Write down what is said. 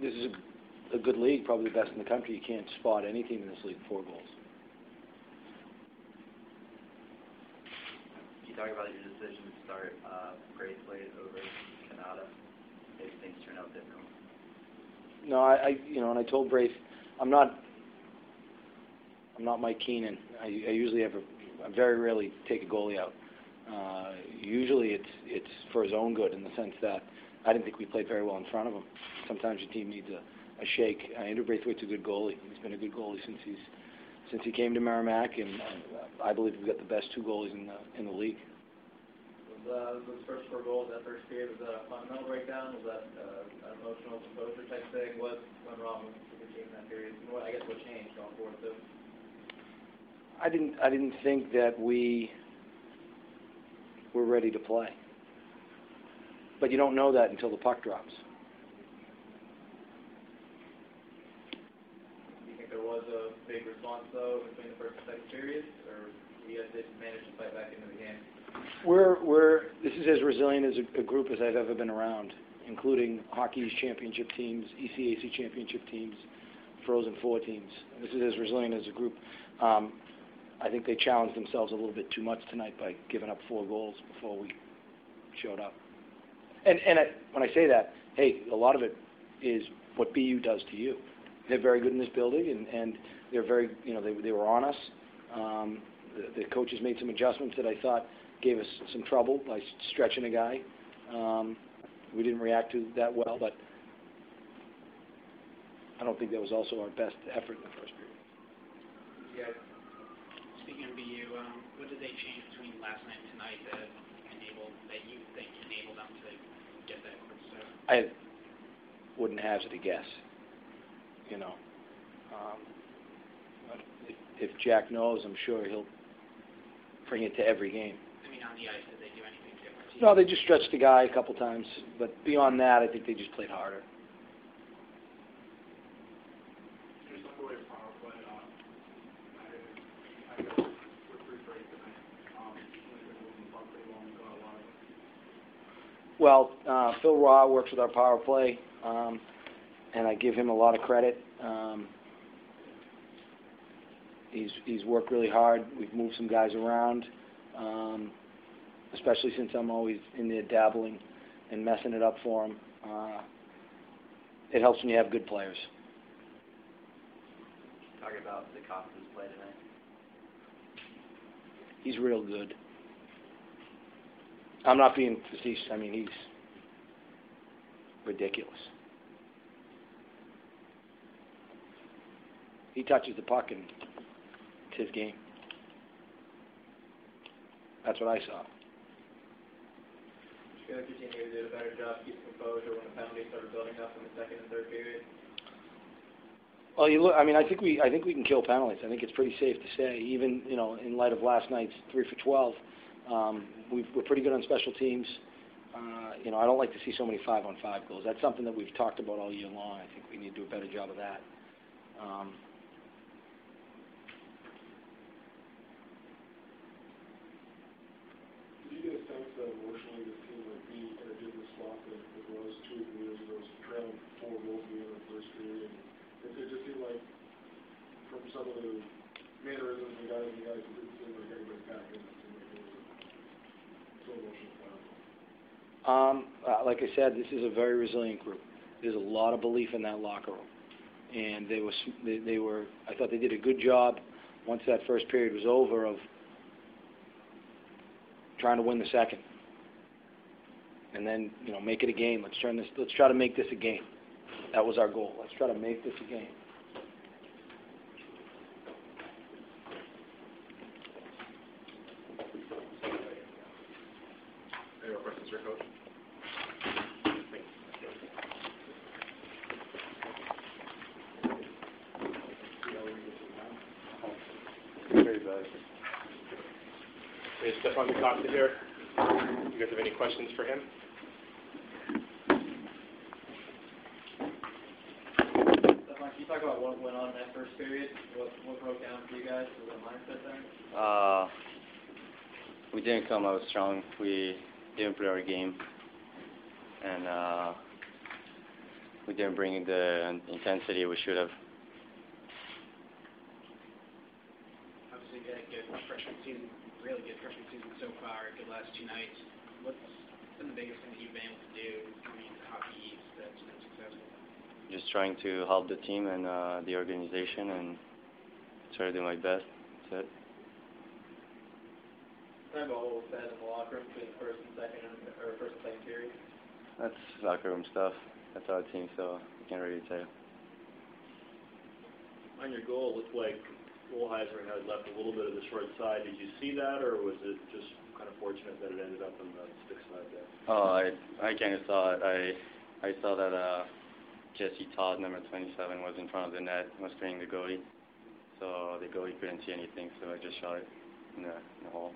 this is a, a good league, probably the best in the country. You can't spot any team in this league four goals. You talk about your decision to start uh, Braithwaite over Cannata. Maybe things turn out differently. No, I, I you know, and I told Braith, I'm not, I'm not Mike Keenan. I, I usually have a, I very rarely take a goalie out. Uh, usually it's it's for his own good in the sense that I didn't think we played very well in front of him. Sometimes your team needs a, a shake. Uh, Andrew Braithwaite's a good goalie. He's been a good goalie since he's since he came to Merrimack, and uh, I believe we've got the best two goalies in the in the league. Was uh, those first four goals that first period was that a fundamental breakdown? Was that uh, an emotional composure type thing? What went wrong with the team in that period? And what I guess what changed going forward too? I didn't I didn't think that we were ready to play. But you don't know that until the puck drops. Do you think there was a big response though between the first and second periods, or you guys didn't manage to fight back into the game? We're we're this is as resilient as a, a group as I've ever been around, including hockey's championship teams, ECAC championship teams, Frozen Four teams. This is as resilient as a group. Um, I think they challenged themselves a little bit too much tonight by giving up four goals before we showed up. And and I, when I say that, hey, a lot of it is what BU does to you. They're very good in this building, and and they're very you know they they were on us. Um, the, the coaches made some adjustments that I thought gave us some trouble by stretching a guy. Um, we didn't react to that well, but I don't think that was also our best effort in the first period. Yeah. Speaking of BU, um, what did they change between last night and tonight that enabled that you think enabled them to get that quick start? I wouldn't hazard a guess. You know, um, but if, if Jack knows, I'm sure he'll bring it to every game. I mean, on the ice, did they do anything different? No, they just stretched the guy a couple times, but beyond that, I think they just played harder. Just before your power play, uh, I, I guess we're pretty great tonight. Um, like we're moving the puck pretty well, we got a lot of Well, uh, Phil Raw works with our power play, um, and I give him a lot of credit. Um, he's he's worked really hard. We've moved some guys around, um, especially since I'm always in there dabbling and messing it up for him. Uh, it helps when you have good players. Talk about Da Costa's play tonight. He's real good. I'm not being facetious. I mean, he's ridiculous. He touches the puck and it's his game. That's what I saw. Do you feel like your team maybe did a better job keeping composure when the penalties started building up in the second and third period? Well, you look. I mean, I think we. I think we can kill penalties. I think it's pretty safe to say, even you know, in light of last night's three for twelve, um, we've, we're pretty good on special teams. Uh, you know, I don't like to see so many five-on-five goals. That's something that we've talked about all year long. I think we need to do a better job of that. Um, Did you get a sense that emotionally this team might be in a different spot than it was two years ago, trailing four goals in the first period? It, it just seemed like from some of the mannerisms of the guys, the guys, it didn't seem like everybody back in. It seemed like it was so emotional. Um, uh, Um, uh, like I said, this is a very resilient group. There's a lot of belief in that locker room, and they were they, they were. I thought they did a good job once that first period was over of trying to win the second, and then you know make it a game. Let's turn this. Let's try to make this a game. That was our goal. Let's try to make this a game. Any more questions? Very good. We Stefan Costa here. You guys have any questions for him? Stefan, can you talk about what went on in that first period? What, what broke down for you guys? Was it a mindset thing? Uh, we didn't come out strong. We didn't play our game, and uh, we didn't bring the intensity we should have. Obviously, you had a good freshman season, really good freshman season so far, good last two nights. What's been the biggest thing that you've been able to do coming into Hockey East that's been successful? Just trying to help the team and uh, the organization and try to do my best. That's it. Talking about what was said in the locker room between first and second, or first and second period. That's locker room stuff. That's our team, so I can't really tell. On your goal, it looked like Rollheiser had left a little bit of the short side. Did you see that, or was it just kind of fortunate that it ended up on the stick side there? Oh, I I kind of saw it. I I saw that uh, Jesse Todd, number 27, was in front of the net, was playing the goalie. So the goalie couldn't see anything, so I just shot it in the, in the hole.